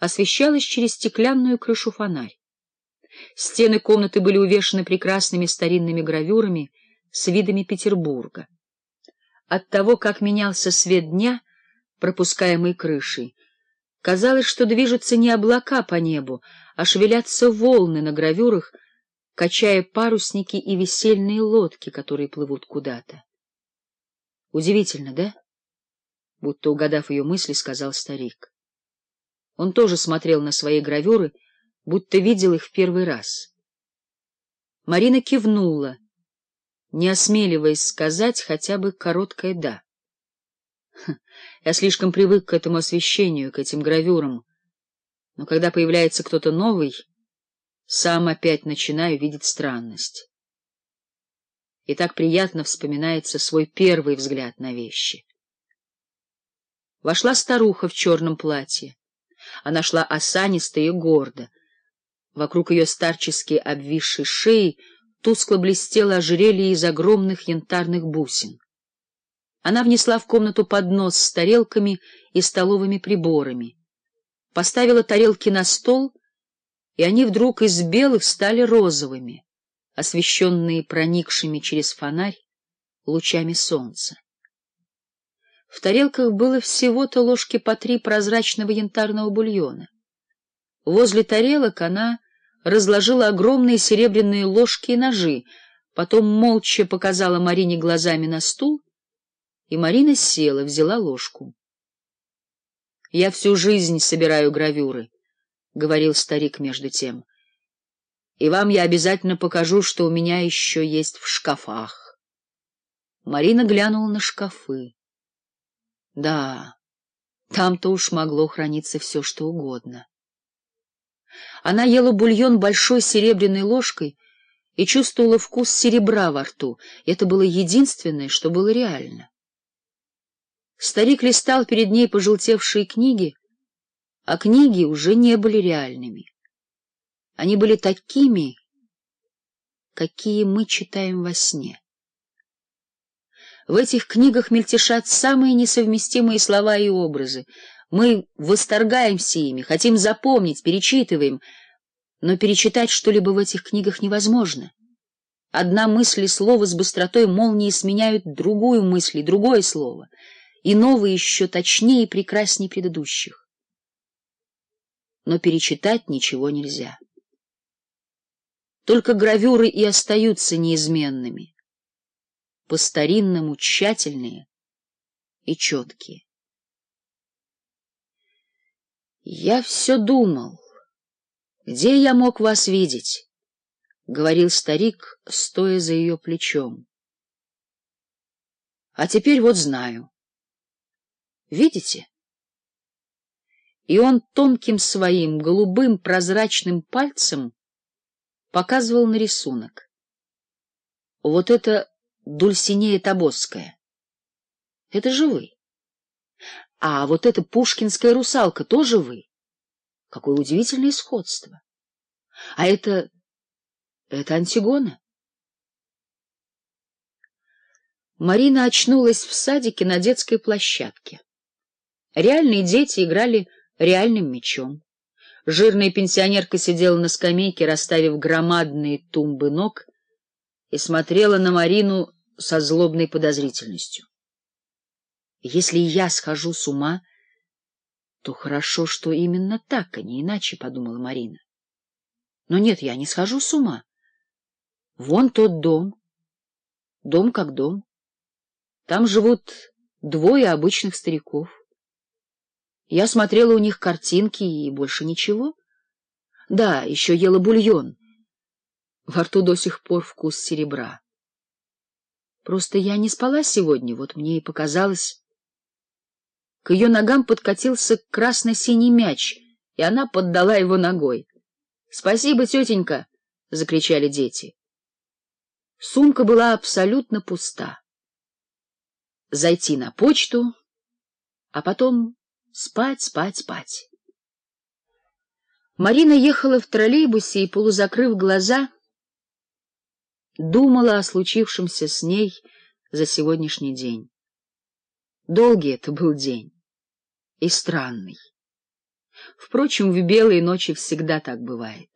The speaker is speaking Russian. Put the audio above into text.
освещалась через стеклянную крышу фонарь. Стены комнаты были увешаны прекрасными старинными гравюрами с видами Петербурга. От того, как менялся свет дня, пропускаемый крышей, казалось, что движутся не облака по небу, а шевелятся волны на гравюрах, качая парусники и весельные лодки, которые плывут куда-то. Удивительно, да? Будто угадав ее мысли, сказал старик. Он тоже смотрел на свои гравюры, будто видел их в первый раз. Марина кивнула, не осмеливаясь сказать хотя бы короткое «да». Я слишком привык к этому освещению, к этим гравюрам. Но когда появляется кто-то новый, сам опять начинаю видеть странность. И так приятно вспоминается свой первый взгляд на вещи. Вошла старуха в черном платье. Она шла осанисто и гордо. Вокруг ее старчески обвисшей шеи тускло блестело ожерелье из огромных янтарных бусин. Она внесла в комнату поднос с тарелками и столовыми приборами, поставила тарелки на стол, и они вдруг из белых стали розовыми, освещенные проникшими через фонарь лучами солнца. В тарелках было всего-то ложки по три прозрачного янтарного бульона. Возле тарелок она разложила огромные серебряные ложки и ножи, потом молча показала Марине глазами на стул, и Марина села, взяла ложку. — Я всю жизнь собираю гравюры, — говорил старик между тем, — и вам я обязательно покажу, что у меня еще есть в шкафах. Марина глянула на шкафы. Да, там-то уж могло храниться все, что угодно. Она ела бульон большой серебряной ложкой и чувствовала вкус серебра во рту. Это было единственное, что было реально. Старик листал перед ней пожелтевшие книги, а книги уже не были реальными. Они были такими, какие мы читаем во сне. В этих книгах мельтешат самые несовместимые слова и образы. Мы восторгаемся ими, хотим запомнить, перечитываем, но перечитать что-либо в этих книгах невозможно. Одна мысль и слово с быстротой молнии сменяют другую мысль и другое слово, и новые еще точнее и прекраснее предыдущих. Но перечитать ничего нельзя. Только гравюры и остаются неизменными по-старинному тщательные и четкие. Я все думал, где я мог вас видеть, — говорил старик, стоя за ее плечом. А теперь вот знаю. Видите? И он тонким своим голубым прозрачным пальцем показывал на рисунок. Вот это Дульсинея Тобосская. Это же вы. А вот эта пушкинская русалка тоже вы. Какое удивительное сходство. А это... это Антигона. Марина очнулась в садике на детской площадке. Реальные дети играли реальным мечом. Жирная пенсионерка сидела на скамейке, расставив громадные тумбы ног, и смотрела на Марину со злобной подозрительностью. «Если я схожу с ума, то хорошо, что именно так, а не иначе», — подумала Марина. «Но нет, я не схожу с ума. Вон тот дом. Дом как дом. Там живут двое обычных стариков. Я смотрела у них картинки и больше ничего. Да, еще ела бульон. Во рту до сих пор вкус серебра. Просто я не спала сегодня, вот мне и показалось. К ее ногам подкатился красно-синий мяч, и она поддала его ногой. — Спасибо, тетенька! — закричали дети. Сумка была абсолютно пуста. Зайти на почту, а потом спать, спать, спать. Марина ехала в троллейбусе и, полузакрыв глаза, — думала о случившемся с ней за сегодняшний день. Долгий это был день и странный. Впрочем, в белые ночи всегда так бывает.